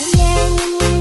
烟